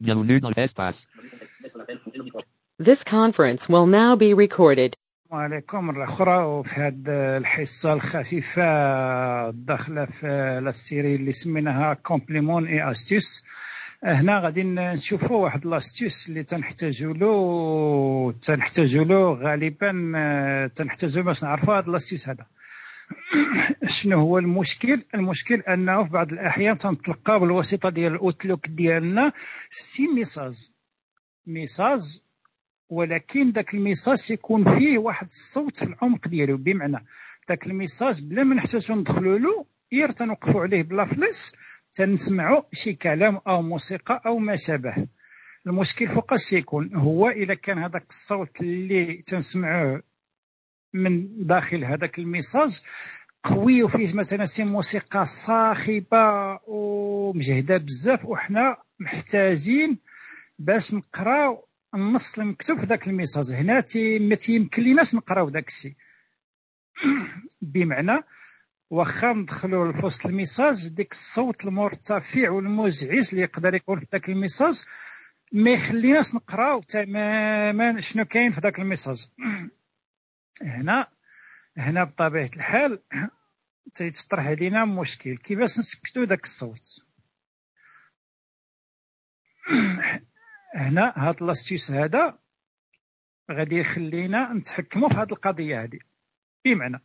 Bienvenue dans l'espace. This conference will now be recorded. السلام عليكم مرة أخرى وفي هذه الحصة الخفيفة الداخلة في ال série اللي سميناها compléments et astuces هنا غادي نشوفوا واحد l'astuce اللي تنحتاجوا له تنحتاجوا له غالبا تنحتاجوا باش نعرفوا هذا l'astuce هذا شنو هو المشكل؟ المشكل أنه في بعض الأحيان تنتلقاو بالواسطه ديال ال Outlook ديالنا ces messages. message ولكن ذاك ال message يكون فيه واحد الصوت في العمق ديالو. بمعنى ذاك ال message بلا ما نحتاجو ندخلوا له غير تنوقفوا عليه ب la flèche تنسمعوا شي كلام أو موسيقى أو ما شابه. المشكل فوقاش يكون هو إذا كان هذاك الصوت اللي تنسمعوه من داخل هذاك ال message. قوي وفيه مثلا شي موسيقى صاخبة ومجهدة بزاف وحنا محتاجين باش نقراو النص المكتوب في ذاك ال message. هنا تي ما تيمكن ليناش نقراو داك الشيء. بمعنى واخا ندخلوا في وسط ال message ديك الصوت المرتفع والمزعج اللي يقدر يكون في ذاك ال message ما يخليناش نقراو تماما شنو كاين في ذاك ال message. هنا هنا بطبيعة الحال تيتطرح علينا مشكل. كيفاش نسكتوا ذاك الصوت؟ هنا هاد l'astuce هذا غادي يخلينا نتحكموا في هذه القضية هذه بمعنى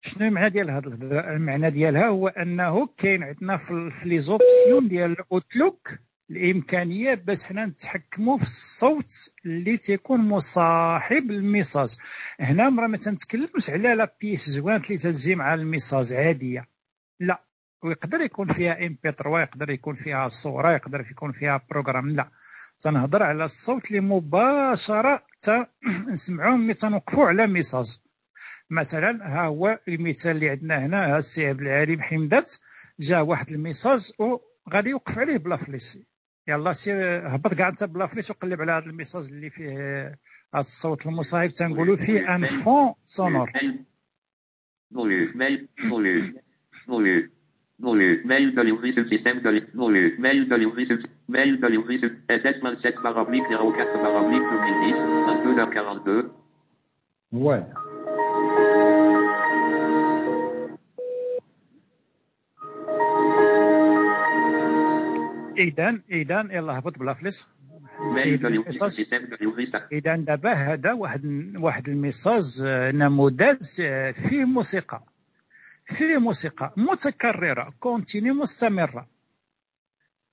شنو المعنى ديال هذا المعنى ديالها هو أنه كاين عندنا في les options ديال ال Outlook الإمكانية باش حنا نتحكموا في الصوت اللي تيكون مصاحب لل message هنا مرة ما تنتكلمش على la pièce jointe اللي تجي مع ال message عادية. لا. ويقدر يكون فيها MP 3 يقدر يكون فيها صورة يقدر يكون فيها programme لا. تنهضر على الصوت اللي مباشرة نسمعوه ملي تنوقفوا على message. مثلا ها هو المثال اللي عندنا هنا ها السي عبد العليم حمدات جا واحد ال message وغادي يوقف عليه ب la flèche يلا سير هبط كاع انت ب la flèche وقلب على هذا ال message اللي فيه هذا الصوت المصاحب تنقولوا فيه un fond sonore Menu, mail de livrer ce système de livrer, mail de livrer ce mail de livrer ce SS 27 par oblique 04 par oblique 2010, 22h42. Ouais. اذا اذا يلا هبط بلا فلس. اذا دابا هذا واحد واحد الميساج آه، نموذج آه، فيه موسيقى. فيه موسيقى متكررة continue مستمرة.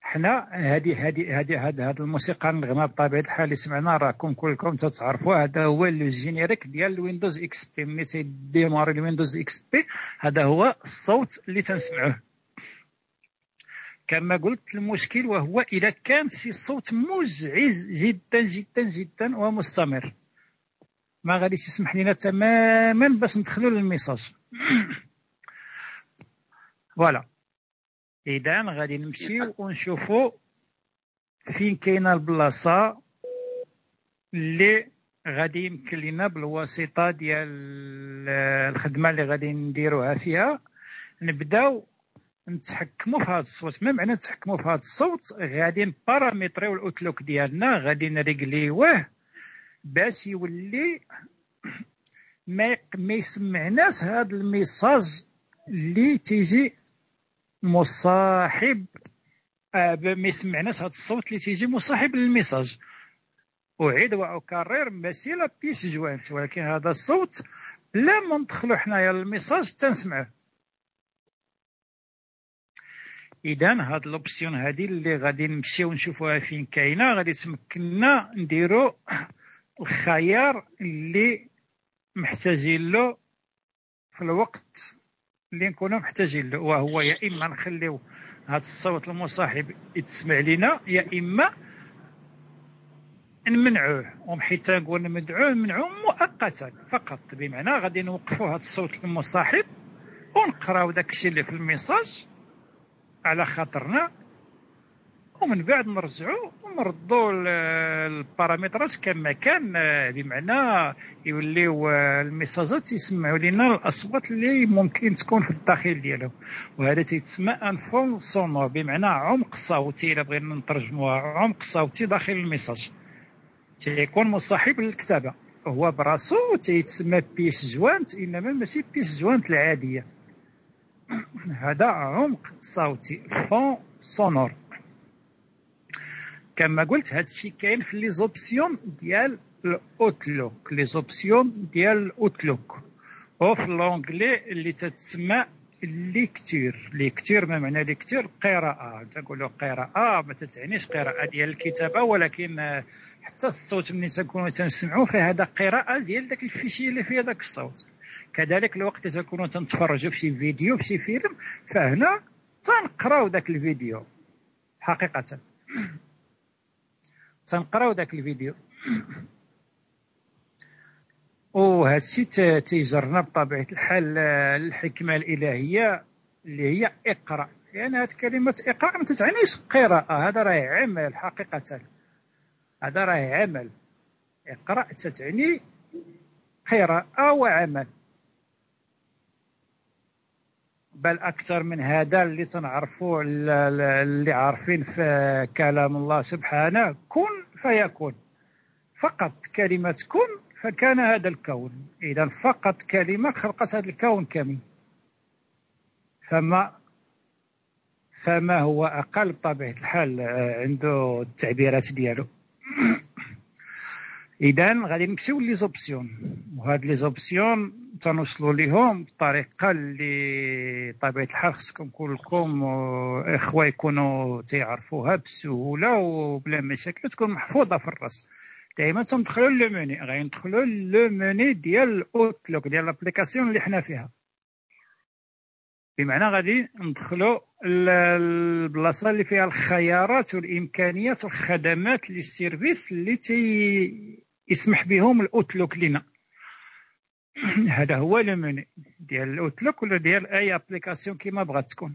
حنا هذه هذه هذه هذه الموسيقى النغمه بطبيعة الحال اللي سمعنا راكم كلكم تعرفوا هذا هو ال générique ديال ال Windows XP ملي تيديماري ال Windows XP هذا هو الصوت اللي تنسمعوه. كما قلت المشكل وهو إذا كان شي صوت مزعج جدا جدا جدا ومستمر. ما غاديش يسمح لنا تماما باش ندخلوا لل message. voilà اذا غادي نمشيو ونشوفوا فين كاينة البلاصة اللي غادي يمكن لنا بالواسطة ديال الخدمة اللي غادي نديروها فيها. نبداو نتحكموا في هذا الصوت. ما معنى نتحكموا في هذا الصوت؟ غادي نبارامتريو ال Outlook ديالنا غادي نريغليوه باش يولي ما ما يسمعناش هذا ال message اللي تيجي مصاحب آه ما يسمعناش هذا الصوت اللي تيجي مصاحب لل message. أعيد وأكرر ماشي la pièce jointe ولكن هذا الصوت لا ما ندخلو حنايا لل message تنسمعه اذا هاد l'option هادي اللي غادي نمشيو نشوفوها فين كاينة غادي تمكننا نديرو الخيار اللي محتاجين له في الوقت اللي نكونوا محتاجين له. وهو يا إما نخليو هذا الصوت المصاحب يتسمع لنا يا إما نمنعوه. وحيت نقول نمنعوه نمنعوه مؤقتا فقط. بمعنى غادي نوقفوا هذا الصوت المصاحب ونقراو داك الشيء اللي في الميساج. على خاطرنا ومن بعد نرجعوا ونردوا les paramètres كما كان بمعنى يوليو les messages يسمعوا لنا الأصوات اللي ممكن تكون في الداخل ديالهم وهذا تيتسمى un fond sonore بمعنى عمق صوتي إلا بغينا نترجموها عمق صوتي داخل ال message. تيكون مصاحب للكتابة. هو براسو تيتسمى pièce jointe إنما ماشي pièce jointe العادية. هذا عمق صوتي fond sonore كما قلت هذا الشيء كاين في les options ديال ال Outlook les options ديال ال Outlook وفي l'onglet اللي تتسمى lecture lecture ما معنى lecture قراءة. تقولوا قراءة ما تتعنيش قراءة ديال الكتابة ولكن حتى الصوت ملي تنكونوا تنسمعوا فهذا قراءة ديال ذاك ال fichier اللي فيه ذاك الصوت. كذلك الوقت تكونوا تنتفرجوا في شي فيديو في شي فيلم فهنا تنقراو ذاك الفيديو حقيقة. تنقراو ذاك الفيديو. وهذا الشيء تيجرنا بطبيعة الحال الحكمة الإلهية اللي هي اقرأ. يعني هذه كلمة اقرأ ما تتعنيش قراءة هذا راه عمل حقيقة. هذا راه عمل. اقرأ تتعني قراءة وعمل. بل أكثر من هذا اللي تنعرفوا اللي عارفين في كلام الله سبحانه كن فيكون. فقط كلمة كن فكان هذا الكون. اذا فقط كلمة خلقت هذا الكون كامل. فما فما هو أقل بطبيعة الحال عنده التعبيرات ديالو. اذا غادي نمشيو les options وهاد les options تنوصلوا ليهم بطريقه اللي طبيعه الحال خصكم كلكم اخوه يكونوا تيعرفوها بسهوله وبلا مشاكل تكون محفوظه في الراس دائما تندخلوا le menu غادي ندخلوا le menu ديال ال Outlook ديال l'application اللي حنا فيها بمعنى غادي ندخلوا البلاصه اللي فيها الخيارات والامكانيات والخدمات les services اللي تي يسمح بهم ال Outlook لنا. هذا هو le menu ديال ال Outlook ولا ديال أي application كيما بغات تكون.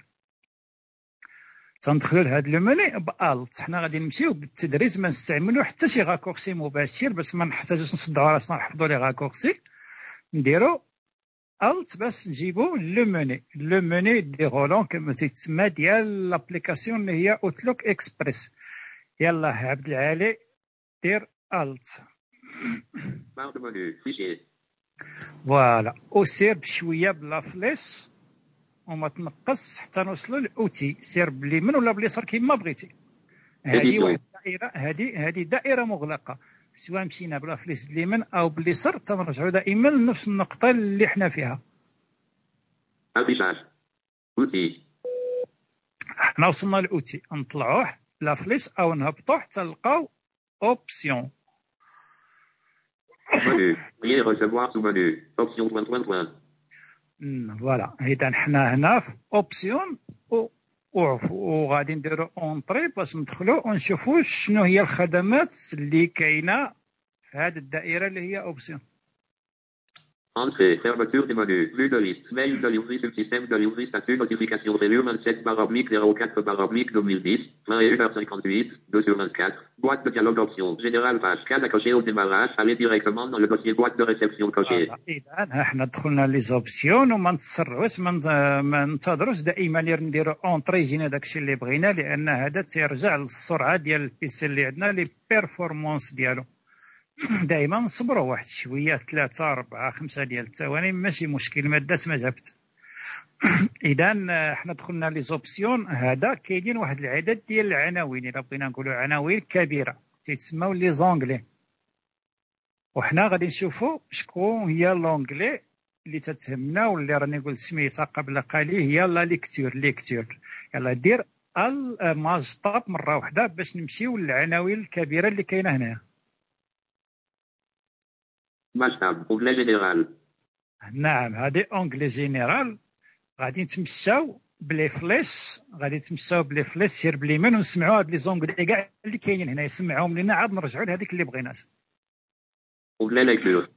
تندخلوا لهذا le menu ب Alt. حنا غادي نمشيو بالتدريج ما نستعملوا حتى شي raccourci مباشر باش ما نحتاجوش نصدعوا راسنا نحفظوا les raccourcis. نديرو Alt باش نجيبو le menu le menu déroulant كما تيتسمى ديال l'application اللي هي Outlook Express. يلا عبد العالي دير Alt. voilà وسير بشويه ب la flèche وما تنقص حتى نوصلوا لاوتي سير باليمين ولا باليسار كما بغيتي هذه واحد الدائره هذه هذه دائره مغلقه سواء مشينا ب la flèche اليمين أو باليسار تنرجعوا دائما لنفس النقطه اللي حنا فيها اوتي حنا وصلنا لاوتي نطلعوا la flèche أو نهبطوا حتى نلقاو options voilà اذا حنا هنا في options وغادي نديرو entrée باش ندخلو. ونشوفو شنو هي الخدمات اللي كاينة في هذه الدائرة اللي هي اوبسيون Entrée, fermeture du menu, vue de liste, mail de Livry, système de Livry, statut, notification, revue 27 bar oblique 04 bar oblique 2010, 21h58, 2 sur 24, boîte de dialogue option, général page 4 à cocher au démarrage, allez directement dans le dossier boîte de réception coché. إذا احنا دخلنا لي زوبسيون وما نتسرعوش ما ننتظروش دائما نديرو اونطري يجينا داكشي اللي بغينا لان هذا تيرجع للسرعه ديال البيسي اللي عندنا لي بيرفورمانس ديالو دائما نصبروا واحد شوية ثلاثة أربعة خمسة ديال الثواني ماشي مشكل ما دات ما جابت. اذا حنا دخلنا les options هذا كاينين واحد العدد ديال العناوين إلا بغينا نقولوا عناوين كبيرة تيتسموا les onglets. وحنا غادي نشوفوا شكون هي l'onglet اللي تتهمنا واللي راني قلت سميتها قبل قليل هي la lecture lecture يلا دير ال Maj Tab مرة واحدة باش نمشيو للعناوين الكبيرة اللي كاينة هنا مكتب onglet général نعم هذه onglet général غادي نتمشاو ب les flèches غادي نتمشاو ب les flèches سير باليمين ونسمعوا هاد les onglets كاع اللي كاينين هنا يسمعوهم لنا عاد نرجعوا لهذيك اللي بغيناها Onglet lecture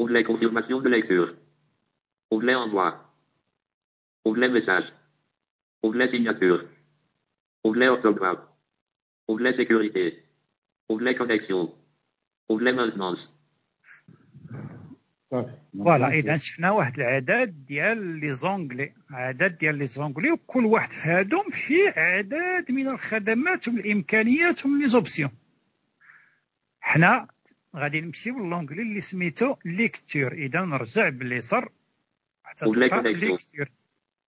onglet confirmation de lecture onglet envoi onglet message onglet signature Onglet orthographe. Onglet sécurité. Onglet connexion. Onglet maintenance. voilà اذا شفنا واحد العدد ديال les onglets. عدد ديال les onglets وكل واحد في هادوم فيه عدد من الخدمات والإمكانيات ومن les options. حنا غادي نمشيو l'onglet اللي سميتو lecture إذا نرجع باليسار حتى lecture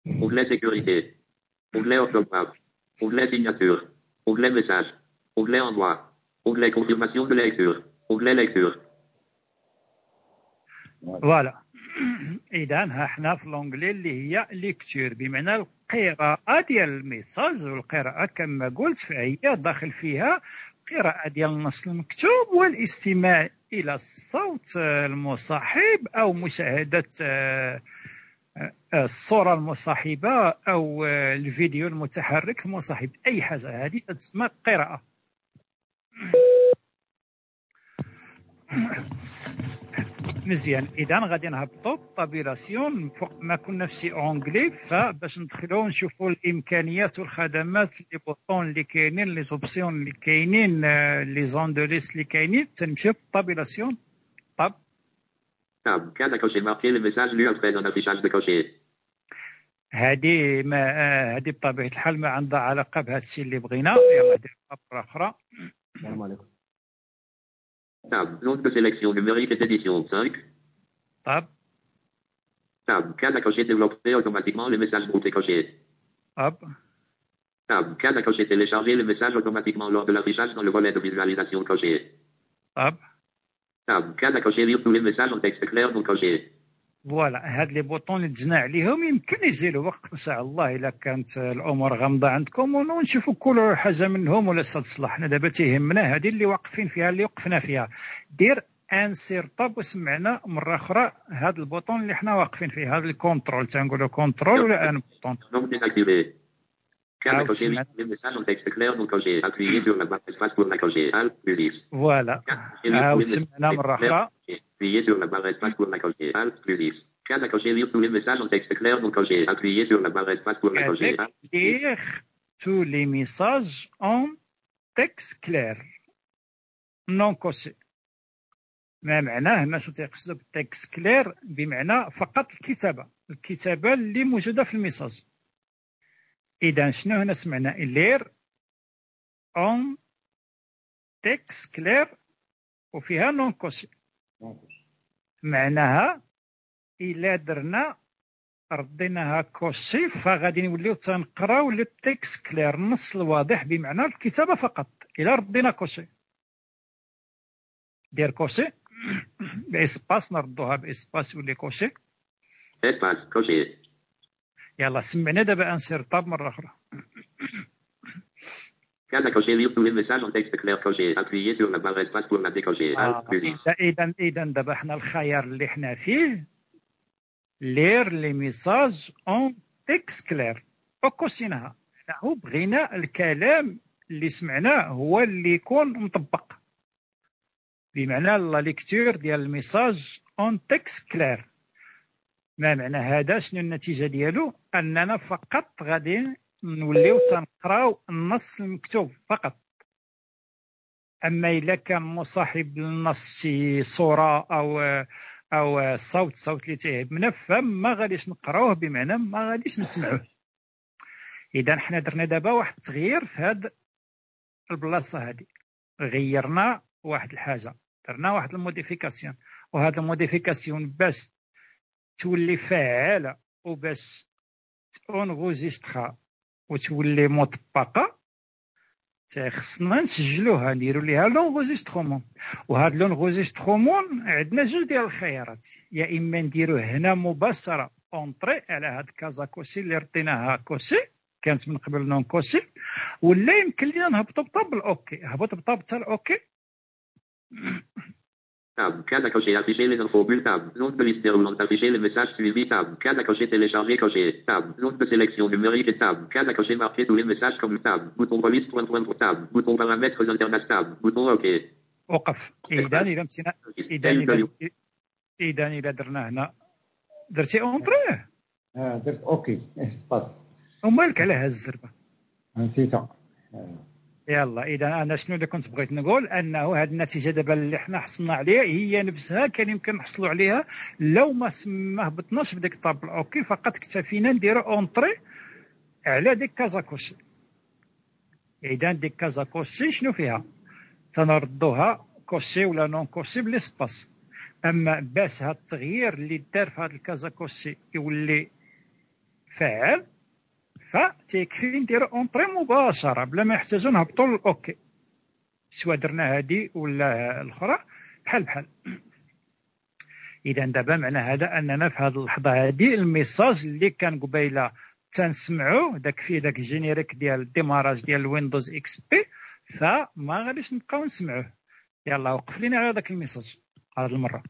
onglet sécurité. Onglet orthographe. Onglet signature. Onglet message. Onglet envoi onglet confirmation de lecture. Onglet lecture. voilà. اذا ها حنا في l'onglet اللي هي lecture بمعنى القراءة ديال الميساج والقراءة كما قلت فهي داخل فيها قراءة ديال النص المكتوب والاستماع إلى الصوت المصاحب أو مشاهدة آه، آه، الصورة المصاحبة أو الفيديو المتحرك المصاحب. أي حاجة. هذه تسمى قراءة مزيان. إذا غادي نهبطوا tabulation فوق ما كنا في ces onglets فباش ندخلوا نشوفوا الإمكانيات والخدمات les boutons اللي كاينين les options اللي كاينين les zones de liste اللي كاينين. تنمشيو tabulation طاب طاب كان كوشي. ماركي لي ميساج لو ابري دون أفيشاج دو كوشي. هذه ما هذه بطبيعة الحال ما عندها علاقة بهذا الشيء اللي بغينا. يلا ندير أخرى. السلام عليكم. Tab. Zone de sélection numérique et édition 5. Tab. Tab. À cocher développer automatiquement les messages groupés cochés. Tab. Tab. À cocher télécharger les messages automatiquement lors de l'affichage dans le volet de visualisation coché. Tab. Tab. À cocher lire tous les messages en texte clair non coché. voilà هاد les boutons اللي دزنا عليهم يمكن يجي الوقت إن شاء الله إلا كانت الأمور غامضة عندكم ونشوفوا كل حاجة منهم ولا تصلح حنا دابا تيهمنا هذه اللي واقفين فيها اللي وقفنا فيها. دير Insert Tab وسمعنا مرة أخرى هذا ال bouton اللي حنا واقفين فيه هذا ال contrôle تنقولوا contrôle ولا un bouton؟ فوالا عاود سمعنا مره أخرى Appuyez sur la barre espace pour la cocher. Alt plus 10. Case à cocher lire tous les messages en texte clair non coché. Appuyez sur la barre espace pour la cocher. Lire tous les messages en texte clair non coché. ما معناه الناس تيقصدوا بالتكست كلير بمعنى فقط الكتابه الكتابه اللي موجوده في الميساج إذا شنو هنا سمعنا؟ لير en texte clair وفيها non coché معناها إلا درنا رديناها coché فغادي نوليو تنقراو le texte clair النص الواضح بمعنى الكتابة فقط. إلا ردينا coché. دير coché. ب espace نردوها ب espace يولي coché. coché. يلا سمعنا دابا Insert Tab مرة أخرى. coché. Appuyez sur la barre espace pour la décocher. آه. اذا اذا دابا حنا الخيار اللي حنا فيه. lire les messages en texte clair وكوسيناها حنا بغينا الكلام اللي سمعناه هو اللي يكون مطبق. بمعنى la lecture ديال ال message en texte clair ما معنى هذا؟ شنو النتيجة ديالو؟ أننا فقط غادي نوليو تنقراو النص المكتوب فقط. أما اذا كان مصاحب للنص شي صورة أو أو صوت صوت اللي تيهمنا فما غاديش نقراوه بمعنى ما غاديش نسمعوه. إذا حنا درنا دابا واحد التغيير في هاد البلاصة هذه غيرنا واحد الحاجة درنا واحد ال modification وهاد ال modification باش تولي فعاله وباش تونغوزيستخا وتولي مطبقه خصنا نسجلوها نديرو ليها l'enregistrement وهاد l'enregistrement عندنا جوج ديال الخيارات. يا إما نديروه هنا مباشرة entrée على هاد case à cocher اللي رديناها coché كانت من قبل non coché ولا يمكن لينا نهبطوا بطاب الاوكي هبط بطاب الأوكي. Tab. Case à cocher. Afficher les infos. Bulle tab. Zone de liste déroulante. Afficher les messages suivis. Tab. Case à cocher. Télécharger. Cocher. Tab. Zone de sélection numérique et tab. Case à cocher. Marquer tous les messages comme tab. Bouton police. Point point pour tab. Bouton paramètres internet tab. Bouton OK. وقف اذا اذا مشينا اذا اذا اذا اذا درنا هنا درتي اونطري اه درت اوكي ومالك على هاد الزربه نسيتها يلا إذا أنا شنو اللي كنت بغيت نقول؟ أنه هذه النتيجة دابا اللي حنا حصلنا عليها هي نفسها كان يمكن نحصلوا عليها لو ما ما هبطناش بديك ال tab ل OK فقط اكتفينا نديروا entrée على ديك case à cocher. إذا ديك case à cocher شنو فيها؟ تنردوها coché ولا non coché بال espace. أما باش هاد التغيير اللي دار في هاد ال case à cocher يولي فاعل فتيكفي نديرو entrée مباشره بلا ما يحتاجو نهبطو لل OK سواء درنا هادي ولا الاخرى بحال بحال اذا دابا معنى هذا اننا في هذه اللحظه هذه ال message اللي كان قبيله تنسمعوا داك في داك ال générique ديال ال démarrage ديال Windows XP فما غاديش نبقاو نسمعوه يلا وقف لينا على داك ال message هذه المره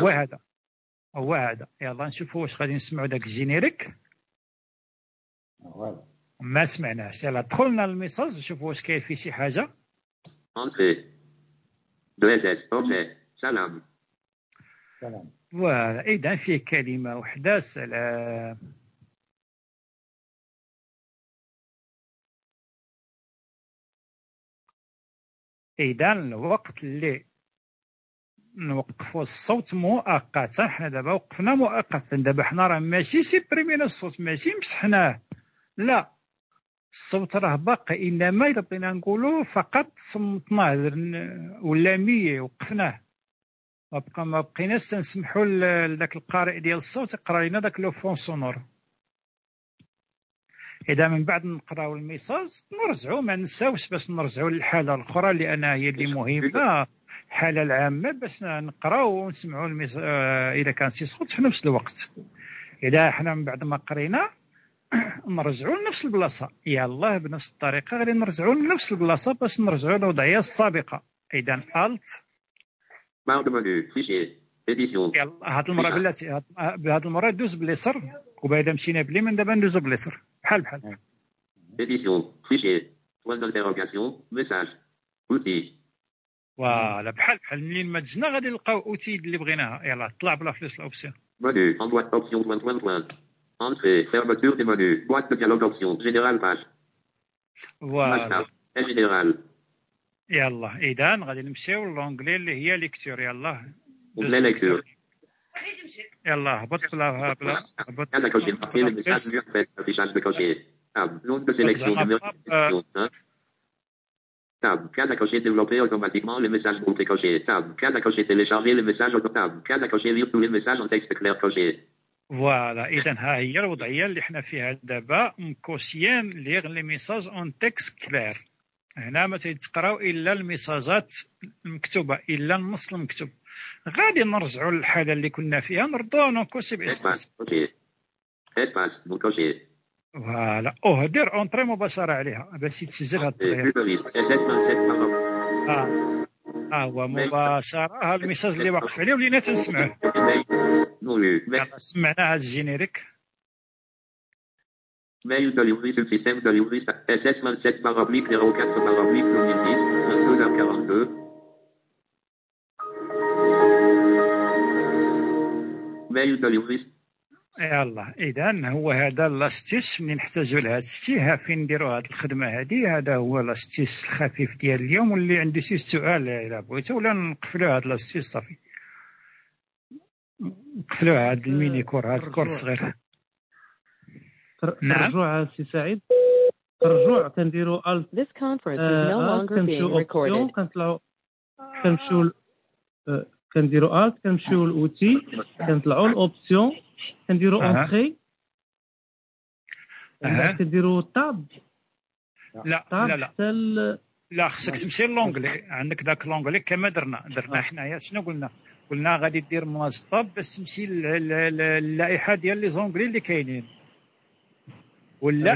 هو هذا هو هذا. يلا نشوفوا واش غادي نسمعوا داك ال générique. ما سمعناش. يلا دخلنا ال message نشوفوا واش كاين فيه شي حاجة. سلام. سلام. voilà. إذا فيه كلمة وحدة سلام. إذا الوقت اللي نوقفوا الصوت مؤقتا. حنا دابا وقفنا مؤقتا. دابا حنا راه ماشي سيبريمينا الصوت ماشي مسحناه لا. الصوت راه باقي. إنما إلا بغينا نقولوا فقط صمتناه ولا muet. وقفناه ما بقى ما بقيناش تنسمحوا لذاك القارئ ديال الصوت. يقرا لنا ذاك le fond sonore. إذا من بعد نقراو ال message نرجعوا ما نساوش باش نرجعوا للحالة الأخرى لأن هي اللي مهمة. الحاله العامة باش نقراو ونسمعوا الميس... آه إذا كان شي صوت في نفس الوقت. إذا إحنا من بعد ما قرينا نرجعوا لنفس البلاصة. يلاه بنفس الطريقة غادي نرجعوا لنفس البلاصة باش نرجعوا للوضعية السابقة. إذا alt. يلا هاد المرة بلاتي هاد المرة دوز باليسر وبعد مشينا باليمين دابا ندوزو باليسر بحال بحال. Édition, fichier, point d'interrogation, message, outil, فوالا بحال بحال منين ما تزنا غادي نلقاو اوتيد اللي بغيناها يلاه طلع بلا فلوس الاوبسيون مالي اون بواط اوبسيون وان وان وان انتري فيرماتور دي مالي بواط دو ديالوغ اوبسيون جينيرال باج فوالا جينيرال يلا اذا غادي نمشيو لونجلي اللي هي ليكتور يلا لا ليكتور يلا هبط بلا بلا هبط أنا كوجي في الشات بكوجي نون دو سيليكسيون Tab, case à cocher, développer automatiquement les messages groupés cochés. Tab, case à cocher, télécharger les messages auto. Tab, case à cocher, lire tous les messages en texte clair coché. فوالا اذا ها هي الوضعيه اللي حنا فيها دابا مكوسيان ليغ لي ميساج اون تكست كلير هنا ما تيتقراو الا الميساجات المكتوبه الا النص المكتوب غادي نرجعوا للحاله اللي كنا فيها نردوها non coché Espace, voilà اوه دير entrée مباشره عليها باش يتسجل هذا التغيير plus de liste. SS27 par آه ها هو مباشره ال message اللي واقف عليه ولينا تنسمعوه سمعنا هذا ال générique Mail de sur le système de livrer SS27 par oblique 04 par oblique 2010, 22h42. Mail de يلا. اذا هو هذا l'astuce منين نحتاجوا لهذا الشيء ها فين نديروا هذه الخدمة هذه هذا هو l'astuce الخفيف ديال اليوم. واللي عندي شي سؤال إلا بغيتوا ولا نقفلوا هذا l'astuce صافي. نقفلوا هذا ال mini cours هذا ال cours الصغير نعم. الرجوع سي سعيد. الرجوع كنديروا alt This conference is no longer being recorded. كنمشيو كنديروا alt كنمشيو ل outils كنطلعوا ل options كنديروا أها. entrée أها. كنديروا tab لا لا لا لا خصك تمشي l'onglet عندك ذاك l'onglet كما درنا درنا آه. حنايا شنو قلنا قلنا غادي دير مواصفه باش تمشي لل- لل- للائحه ديال les onglets اللي كاينين ولا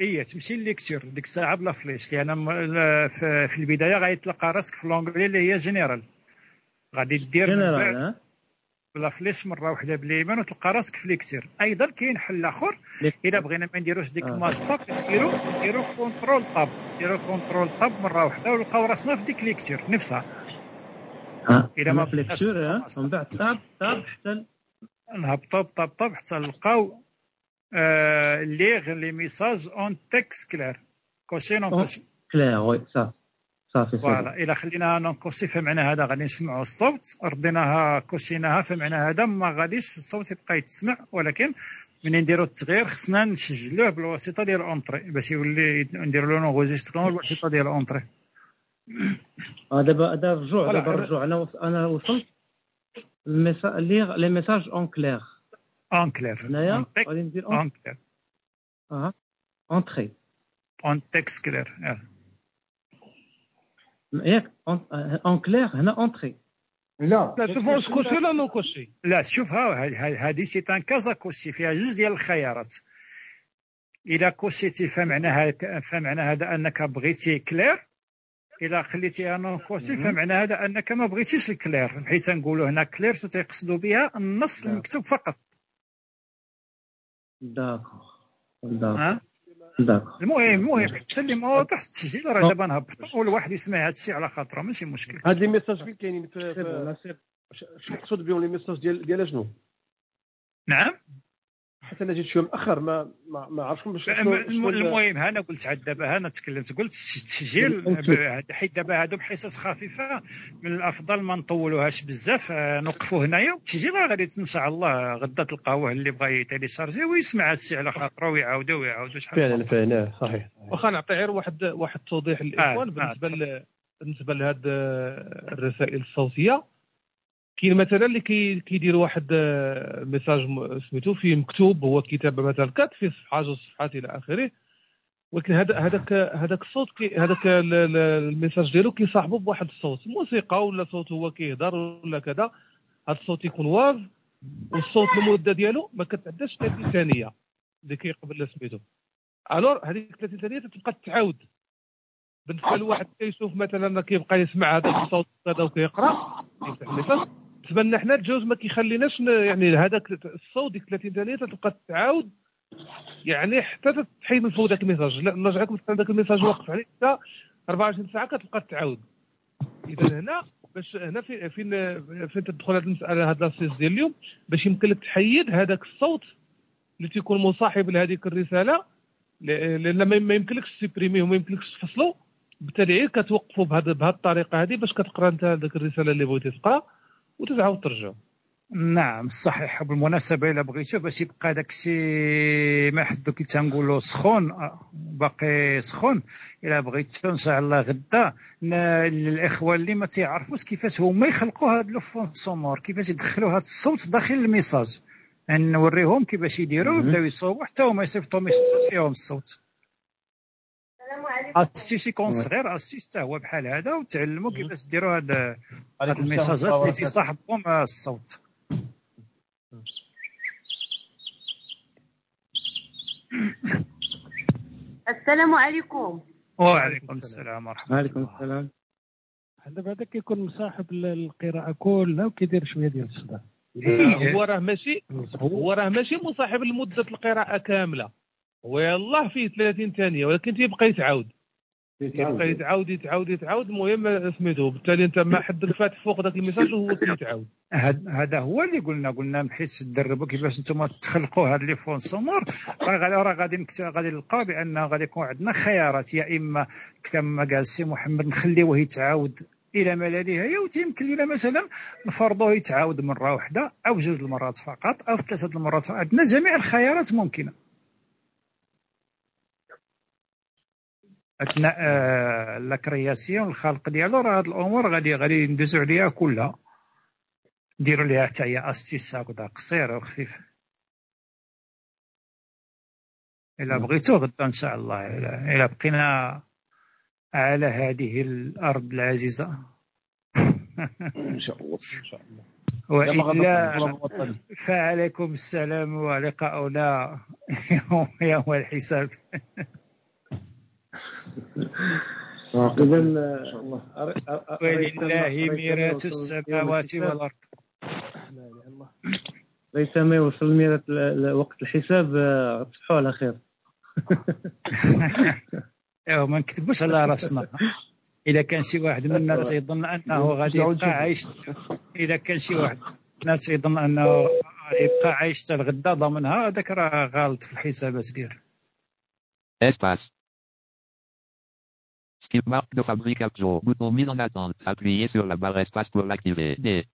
اي تمشي ل lecteur ديك الساعة ب la flèche لأن في البداية غادي تلقى راسك في l'onglet اللي هي général. غادي دير من ها؟ ب la flèche مرة واحدة باليمين وتلقى راسك في lecteur أيضا كاين حل آخر. الا بغينا ما نديروش ديك آه. نديرو نديرو contrôle tab. نديرو contrôle tab مرة واحدة ونلقاو راسنا في ديك lecteur نفسها. ها إذا ما في lecteur؟ ومن بعد tab tab حتى ال- نهبطوا ب tab tab حتى نلقاو آه lire les messages en texte clair coché non coché clair oui صافي صافي voilà الا خليناها non coché فمعنى هذا غادي نسمعوا الصوت. رديناها كوشيناها فمعنى هذا. ما غاديش الصوت يبقى يتسمع. ولكن ملي نديروا التغيير؟ خصنا نسجلوه بالواسطة ديال entrée باش يولي نديروا له enregistrement بالواسطة ديال entrée دابا هذا رجوع دابا رجوع. أنا أنا وصلت les messages en clair en clair هنايا غادي ندير en clair آه entrée en texte clair ياك en clair هنا entrée لا لا شوف واش coché ولا non coché لا شوف ها هذه c'est une case à cocher فيها جوج ديال الخيارات اذا كوشيتي فمعنى فمعنى هذا انك بغيتي clair اذا خليتيها non coché فمعنى هذا انك ما بغيتيش ال clair حيت نقولوا هنا clair تيقصدوا بها النص المكتوب فقط d'accord d'accord d'accord المهم المهم حتى اللي ما واضح التسجيل راه دابا نهبط. والواحد يسمع هذا الشيء على خاطره ماشي مشكل. هاد les messages فين كاينين؟ في شنو تقصد بهم les messages ديال ديال شنو نعم. حتى أنا جيت شوية مأخر ما ما, ما عرفتش باش المهم أنا قلت عاد دابا أنا تكلمت قلت التسجيل حيت دابا هادو بحصص خفيفة من الأفضل ما نطولوهاش بزاف آه، نوقفوا هنايا والتسجيل راه غادي ان شاء الله غدا تلقاوه اللي بغى يتيليشارجي ويسمع هادشي على خاطره ويعاودوا ويعاودوا شحال فعلا فعلا صحيح واخا نعطي غير واحد واحد التوضيح للاخوان آه. بالنسبة آه. بالنسبة لهاد الرسائل الصوتية كاين مثلا اللي كيدير واحد آه، message سميتو فيه مكتوب هو كتابه مثلا كات فيه صفحه جوج صفحات إلى آخره. ولكن هذا هذاك هذاك الصوت هذاك ال message ديالو كيصاحبو بواحد الصوت. موسيقى ولا صوت هو كيهضر ولا كذا هذا الصوت يكون واز والصوت المده ديالو ما كتعداش 30 ثانية اللي كيقبل سميتو. alors هذيك 30 ثانية تبقى تتعاود بالنسبة لواحد كيشوف مثلا كيبقى يسمع هذا الصوت هذا وكيقرأ يفتح ال message بالنسبة لنا حنا ال JAWS ما كيخليناش يعني هذاك الصوت ديك 30 ثانية تبقى تعاود يعني حتى تحيد من فوق ذاك ال message. لا نرجع لكم ذاك ال message واقف. عليك حتى 24 ساعة كتبقى تعاود. اذا هنا باش هنا فين فين فين تدخل هذه المسألة هذا l'astuce ديال اليوم؟ باش يمكن لك تحيد هذاك الصوت اللي تيكون مصاحب لهذيك الرسالة. لأن ما يمكنلكش تسيبريميه وما يمكنلكش تفصلو. بالتالي كتوقفوا بهذه الطريقة هذه باش كتقرأ أنت هذيك الرسالة اللي بغيتي تقرأ. وتعاود ترجع نعم صحيح. بالمناسبة إلا بغيتو باش يبقى داك الشيء ما حدو كي تنقولوا سخون باقي سخون. إلا بغيتو إن شاء الله غدا للإخوة اللي ما تيعرفوش كيفاش هما يخلقوا هاد le fond sonore كيفاش يدخلوا هاد الصوت داخل ال message. يعني نوريهم كيفاش يديروا ويبداو يصوبوا حتى هما يصيفطوا messages فيهم الصوت. astuce يكون صغير astuce حتى هو بحال هذا وتعلموا كيفاش ديروا هاد هاد الميساجات اللي تيصاحبهم الصوت السلام عليكم وعليكم السلام ورحمه الله وعليكم السلام دابا هذا كيكون مصاحب القراءه كلها وكيدير شوية ديال الصداع إيه، هو راه ماشي هو راه ماشي مصاحب لمدة القراءة كاملة. هو يلاه فيه 30 ثانية ولكن تيبقى يتعاود. يبقى يتعاود يتعاود يتعاود. المهم سميتو بالتالي انت ما حدك فاتح فوق ذاك ال message وهو كيتعاود هذا هو اللي قلنا. قلنا بحيث تدربوا كيفاش أنتم تخلقوا هاد les fonds sonores. راه غادي غادي نلقاو بان غادي يكون عندنا خيارات. يا إما كما قال السي محمد نخليوه يتعاود إلى ما لا نهايه ويمكن لنا مثلا نفرضوه يتعاود مرة واحدة أو جوج المرات فقط أو ثلاثة المرات عندنا جميع الخيارات ممكنة. أثناء آه، la création الخلق ديالو راه هاد الأمور غادي غادي ندوزو عليها كلها. نديرو ليها حتى هي astuce هكذا قصير وخفيف. إلا بغيتو غدا إن شاء الله. إلا بقينا على هذه الأرض العزيزة. إن شاء الله إن شاء الله. وإلا فعليكم السلام ولقاؤنا يوم الحساب. اذا ولله ميراث السماوات والارض ليس ما يوصل ميراث وقت الحساب تصبحوا على خير ايوا ما نكذبوش على راسنا اذا كان شي واحد منا تيظن انه غادي يبقى عايش اذا كان شي واحد الناس يظن انه يبقى عايش حتى الغدا ضمنها هذاك راه غلط في الحسابات ديالو. Skip marque de fabrique Abjo. Bouton mis en attente. Appuyez sur la barre espace pour l'activer. D.